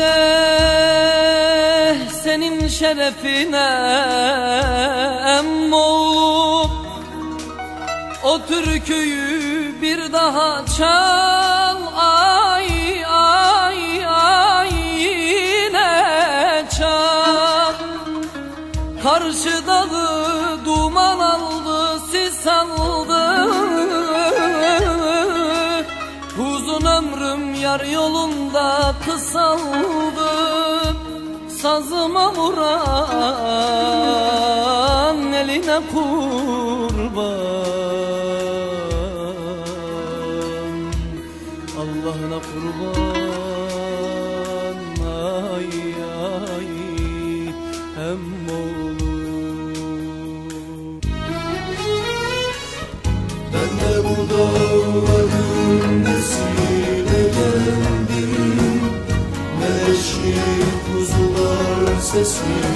de senin şerefine emmoğlum O türküyü bir daha çal yar yolunda kısaldı Sazıma vuran eline kurban sesine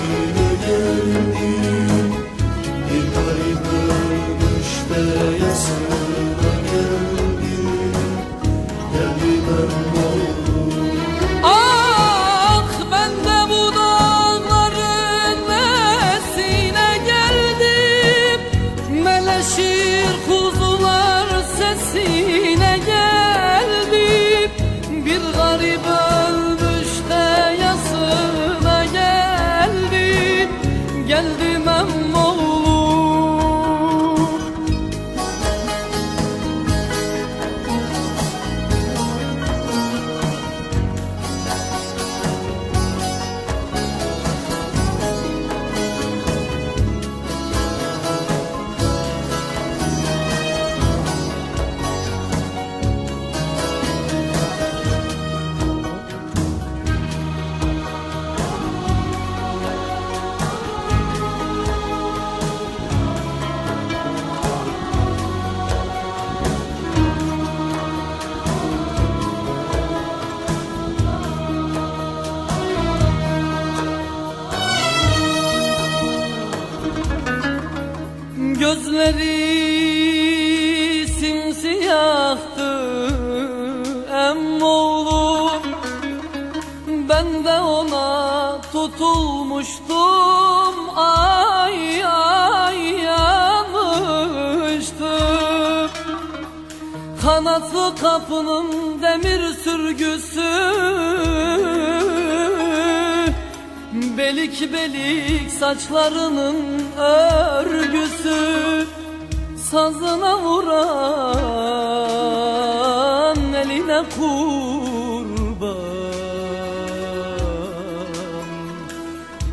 Gözleri simsiyahtı emmoğlum Ben de ona tutulmuştum. Ay ay yanmıştım Kanatlı kapının demir sürgüsü Belik belik saçlarının örgüsü Sazına vuran eline kurban.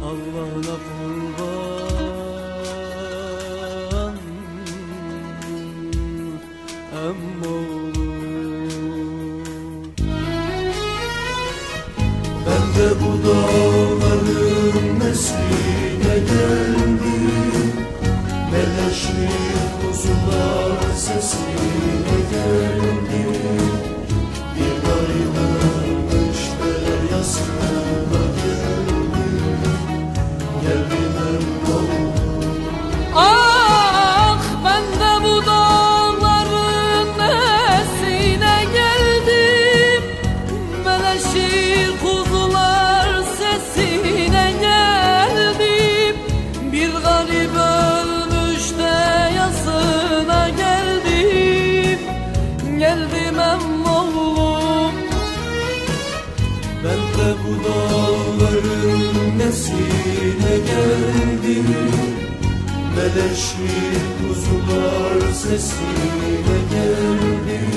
Allah'ına kurban. Emmoğlum Ben de bu dağların Ben de bu dağların nesine geldim. Meleşir kuzular sesine geldim.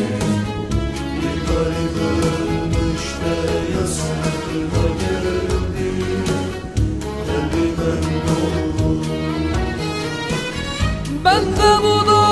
Bir garip ölmüş de yasına geldim. Geldim emmoğlum Ben de bu dağların